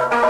لا